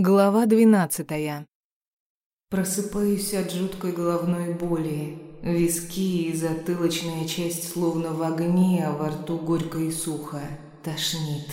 Глава двенадцатая. Просыпаюсь от жуткой головной боли. Виски и затылочная часть словно в огне, а во рту горько и сухо. Тошнит.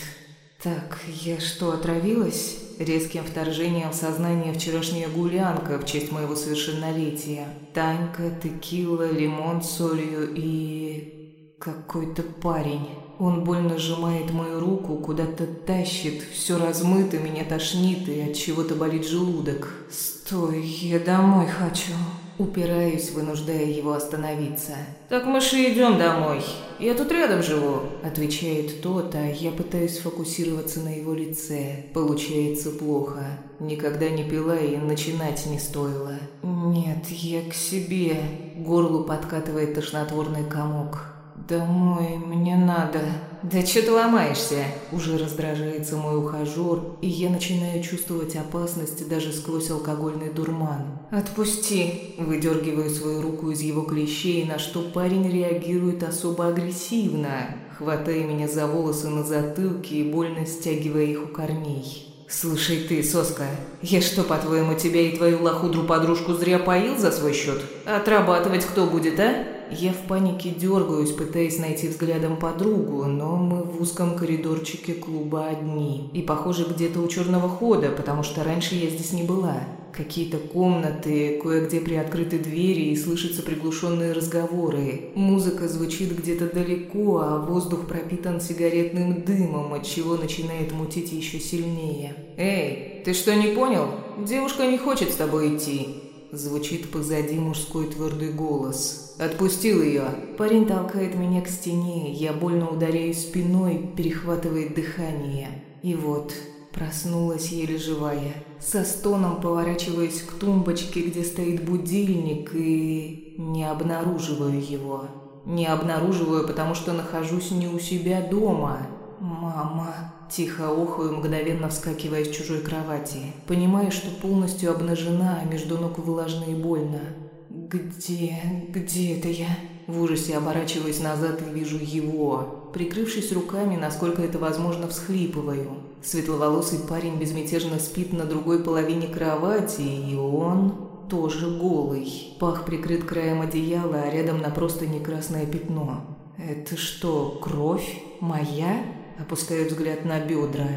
Так, я что, отравилась? Резким вторжением в сознание вчерашняя гулянка в честь моего совершеннолетия. Танька, текила, лимон с солью и... какой-то парень. Он больно сжимает мою руку, куда-то тащит, все размыто, меня тошнит и от чего-то болит желудок. Стой, я домой хочу. Упираюсь, вынуждая его остановиться. «Так мы же идем домой. Я тут рядом живу», – отвечает тот, а я пытаюсь фокусироваться на его лице. Получается плохо. Никогда не пила и начинать не стоило. «Нет, я к себе». Горлу подкатывает тошнотворный комок. «Домой мне надо». «Да что ты ломаешься?» Уже раздражается мой ухажер, и я начинаю чувствовать опасность даже сквозь алкогольный дурман. «Отпусти!» Выдергиваю свою руку из его клещей, на что парень реагирует особо агрессивно, хватая меня за волосы на затылке и больно стягивая их у корней. «Слушай ты, соска, я что, по-твоему, тебя и твою лохудру-подружку зря поил за свой счет? Отрабатывать кто будет, а?» Я в панике дергаюсь, пытаясь найти взглядом подругу, но мы в узком коридорчике клуба одни. И, похоже, где-то у черного хода, потому что раньше я здесь не была. Какие-то комнаты, кое-где приоткрыты двери и слышатся приглушенные разговоры. Музыка звучит где-то далеко, а воздух пропитан сигаретным дымом, от чего начинает мутить еще сильнее. «Эй, ты что, не понял? Девушка не хочет с тобой идти. Звучит позади мужской твердый голос. «Отпустил ее!» Парень толкает меня к стене, я больно ударяюсь спиной, перехватывает дыхание. И вот, проснулась еле живая. Со стоном поворачиваюсь к тумбочке, где стоит будильник, и не обнаруживаю его. Не обнаруживаю, потому что нахожусь не у себя дома. «Мама...» Тихо охую, мгновенно вскакивая с чужой кровати. Понимаю, что полностью обнажена, а между ног влажно и больно. «Где... где это я?» В ужасе оборачиваясь назад и вижу его. Прикрывшись руками, насколько это возможно, всхлипываю. Светловолосый парень безмятежно спит на другой половине кровати, и он тоже голый. Пах прикрыт краем одеяла, а рядом на простыне красное пятно. «Это что, кровь? Моя?» Опускаю взгляд на бедра.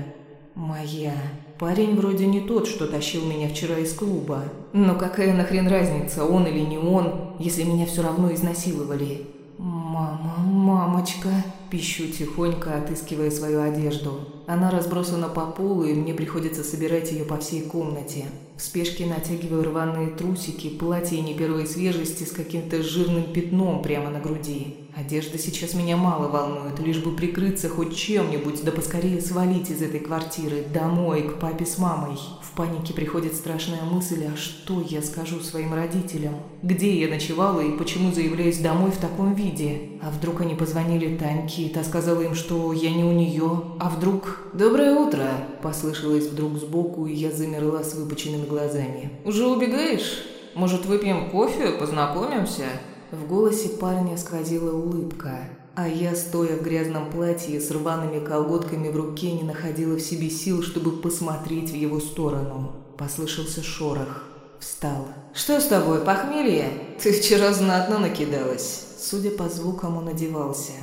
Моя. Парень вроде не тот, что тащил меня вчера из клуба. Но какая нахрен разница, он или не он, если меня все равно изнасиловали? Мама, мамочка. Пищу тихонько, отыскивая свою одежду. Она разбросана по полу, и мне приходится собирать ее по всей комнате. В спешке натягиваю рваные трусики, платье не первой свежести с каким-то жирным пятном прямо на груди. Одежда сейчас меня мало волнует, лишь бы прикрыться хоть чем-нибудь, да поскорее свалить из этой квартиры, домой, к папе с мамой. В панике приходит страшная мысль, а что я скажу своим родителям? Где я ночевала и почему заявляюсь домой в таком виде? А вдруг они позвонили Таньке, и та сказала им, что я не у нее? А вдруг... «Доброе утро!» – послышалось вдруг сбоку, и я замерла с выпученными глазами. «Уже убегаешь? Может, выпьем кофе, познакомимся?» В голосе парня сквозила улыбка, а я, стоя в грязном платье с рваными колготками в руке, не находила в себе сил, чтобы посмотреть в его сторону. Послышался шорох. Встал. «Что с тобой, похмелье? Ты вчера знатно накидалась». Судя по звукам, он одевался.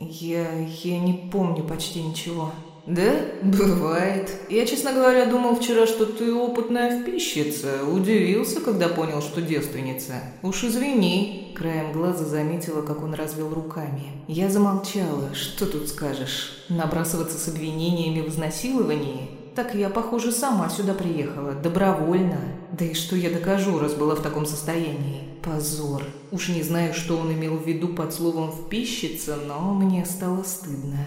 «Я... я не помню почти ничего». «Да? Бывает. Я, честно говоря, думал вчера, что ты опытная впищица. Удивился, когда понял, что девственница. Уж извини». Краем глаза заметила, как он развел руками. Я замолчала. Что тут скажешь? Набрасываться с обвинениями в изнасиловании? Так я, похоже, сама сюда приехала. Добровольно. Да и что я докажу, раз была в таком состоянии? Позор. Уж не знаю, что он имел в виду под словом «впищица», но мне стало стыдно.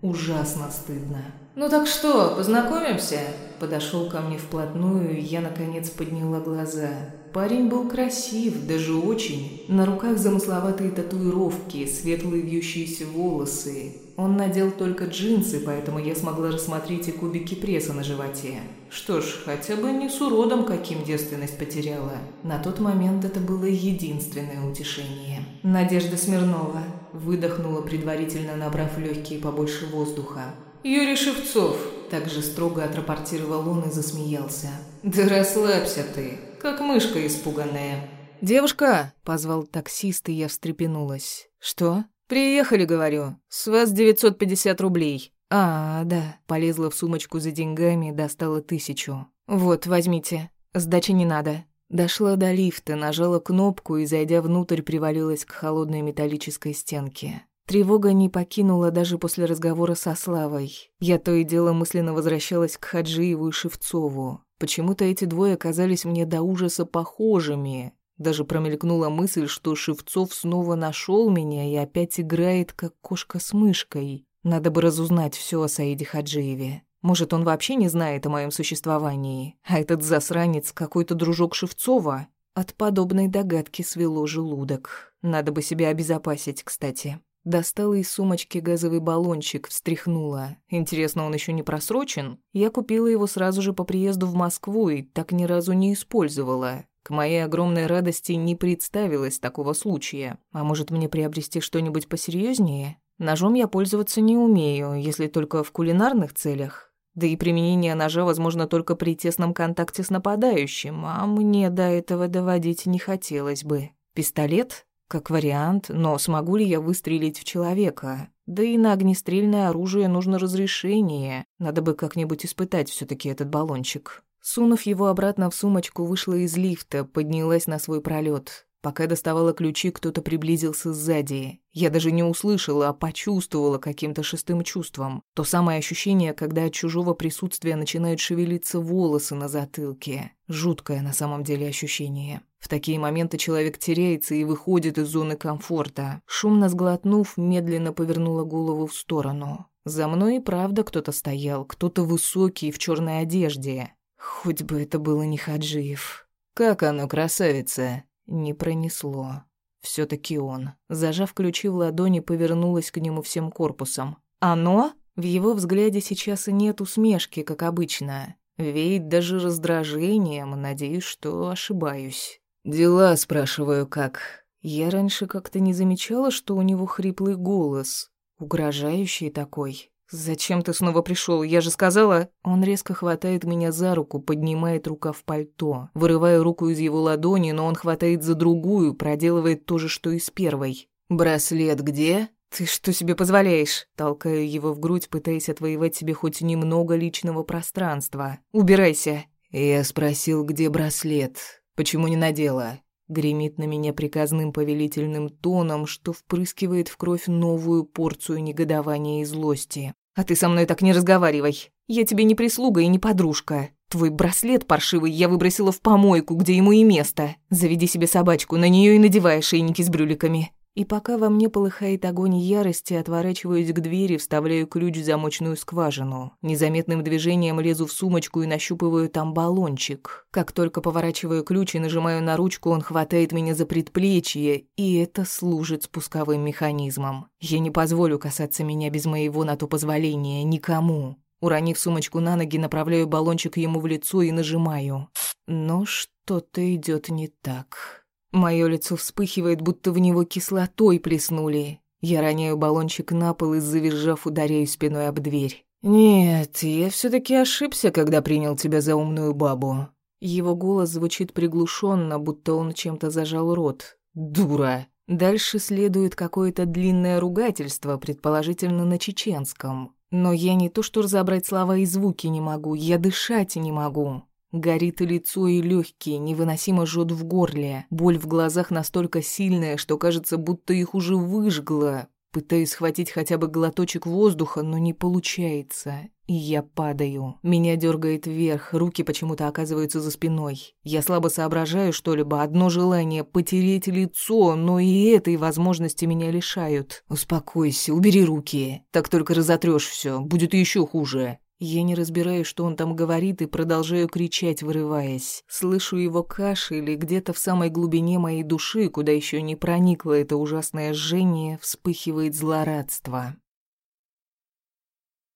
Ужасно стыдно. «Ну так что, познакомимся?» Подошел ко мне вплотную, и я, наконец, подняла глаза. Парень был красив, даже очень. На руках замысловатые татуировки, светлые вьющиеся волосы. Он надел только джинсы, поэтому я смогла рассмотреть и кубики пресса на животе. Что ж, хотя бы не с уродом, каким девственность потеряла. На тот момент это было единственное утешение. Надежда Смирнова выдохнула, предварительно набрав легкие побольше воздуха. «Юрий Шевцов, Также строго отрапортировал он и засмеялся. «Да расслабься ты, как мышка испуганная». «Девушка!» — позвал таксист, и я встрепенулась. «Что?» «Приехали, говорю. С вас 950 рублей». «А, да». Полезла в сумочку за деньгами, достала тысячу. «Вот, возьмите. Сдачи не надо». Дошла до лифта, нажала кнопку и, зайдя внутрь, привалилась к холодной металлической стенке. Тревога не покинула даже после разговора со Славой. Я то и дело мысленно возвращалась к Хаджиеву и Шевцову. Почему-то эти двое оказались мне до ужаса похожими. Даже промелькнула мысль, что Шевцов снова нашел меня и опять играет, как кошка с мышкой. Надо бы разузнать все о Саиде Хаджиеве. Может, он вообще не знает о моем существовании, а этот засранец какой-то дружок Шевцова? От подобной догадки свело желудок. Надо бы себя обезопасить, кстати. Достала из сумочки газовый баллончик, встряхнула. Интересно, он еще не просрочен? Я купила его сразу же по приезду в Москву и так ни разу не использовала. К моей огромной радости не представилось такого случая. А может, мне приобрести что-нибудь посерьезнее? Ножом я пользоваться не умею, если только в кулинарных целях. Да и применение ножа возможно только при тесном контакте с нападающим, а мне до этого доводить не хотелось бы. Пистолет? Как вариант, но смогу ли я выстрелить в человека? Да и на огнестрельное оружие нужно разрешение. Надо бы как-нибудь испытать все таки этот баллончик. Сунув его обратно в сумочку, вышла из лифта, поднялась на свой пролет. Пока доставала ключи, кто-то приблизился сзади. Я даже не услышала, а почувствовала каким-то шестым чувством. То самое ощущение, когда от чужого присутствия начинают шевелиться волосы на затылке. Жуткое на самом деле ощущение. В такие моменты человек теряется и выходит из зоны комфорта. Шумно сглотнув, медленно повернула голову в сторону. За мной и правда кто-то стоял, кто-то высокий в черной одежде. Хоть бы это было не Хаджиев. «Как оно, красавица?» Не пронесло. все таки он. Зажав ключи в ладони, повернулась к нему всем корпусом. «Оно?» В его взгляде сейчас и нет усмешки, как обычно. Веет даже раздражением, надеюсь, что ошибаюсь. «Дела, спрашиваю, как?» Я раньше как-то не замечала, что у него хриплый голос. Угрожающий такой. «Зачем ты снова пришел? Я же сказала...» Он резко хватает меня за руку, поднимает рука в пальто. Вырываю руку из его ладони, но он хватает за другую, проделывает то же, что и с первой. «Браслет где?» «Ты что себе позволяешь?» Толкаю его в грудь, пытаясь отвоевать себе хоть немного личного пространства. «Убирайся!» Я спросил, где браслет. «Почему не надела?» Гремит на меня приказным повелительным тоном, что впрыскивает в кровь новую порцию негодования и злости. А ты со мной так не разговаривай. Я тебе не прислуга и не подружка. Твой браслет паршивый я выбросила в помойку, где ему и место. Заведи себе собачку, на нее и надевай ошейники с брюликами. И пока во мне полыхает огонь ярости, отворачиваюсь к двери, вставляю ключ в замочную скважину. Незаметным движением лезу в сумочку и нащупываю там баллончик. Как только поворачиваю ключ и нажимаю на ручку, он хватает меня за предплечье, и это служит спусковым механизмом. Я не позволю касаться меня без моего на то позволения никому. Уронив сумочку на ноги, направляю баллончик ему в лицо и нажимаю. Но что-то идет не так. Мое лицо вспыхивает, будто в него кислотой плеснули. Я роняю баллончик на пол и, завизжав, ударяю спиной об дверь. «Нет, я все таки ошибся, когда принял тебя за умную бабу». Его голос звучит приглушенно, будто он чем-то зажал рот. «Дура!» Дальше следует какое-то длинное ругательство, предположительно на чеченском. Но я не то что разобрать слова и звуки не могу, я дышать не могу. Горит и лицо, и легкие, невыносимо жжет в горле. Боль в глазах настолько сильная, что кажется, будто их уже выжгло. Пытаюсь схватить хотя бы глоточек воздуха, но не получается. И я падаю. Меня дергает вверх, руки почему-то оказываются за спиной. Я слабо соображаю что-либо, одно желание — потереть лицо, но и этой возможности меня лишают. «Успокойся, убери руки. Так только разотрешь все, будет еще хуже». Я не разбираю, что он там говорит, и продолжаю кричать, вырываясь. Слышу его кашель, и где-то в самой глубине моей души, куда еще не проникло это ужасное жжение, вспыхивает злорадство.